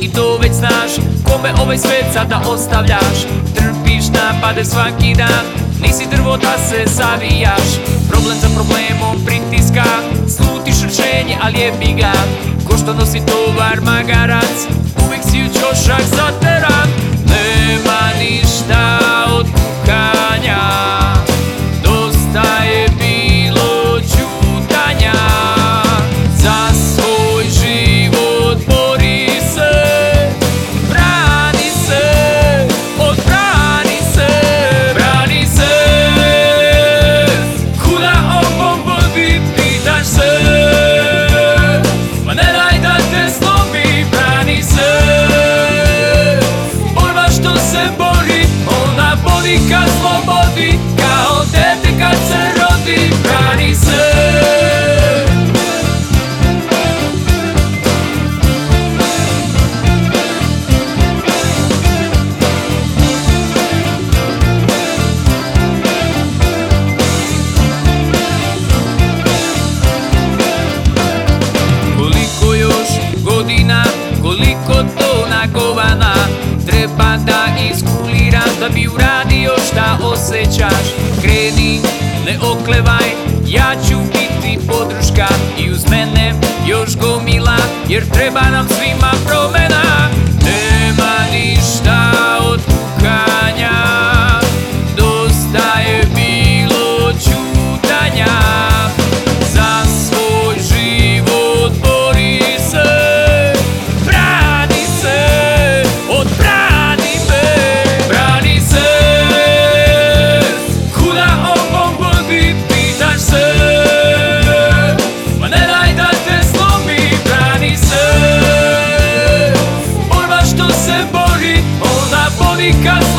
i to već znaš Kome ovaj svet sada ostavljaš? Trpiš napade svaki dan Nisi drvo da se zavijaš. Problem za problemom pritiska Slutiš rješenje, ali je ga Ko što nosi tovar magarac Uvijek si u ćošak zateran Nema ništa pitaš se bi uradio šta osjećaš. Kreni, ne oklevaj, ja ću biti podrška. I uz mene još gomila, jer treba nam svima promena Cause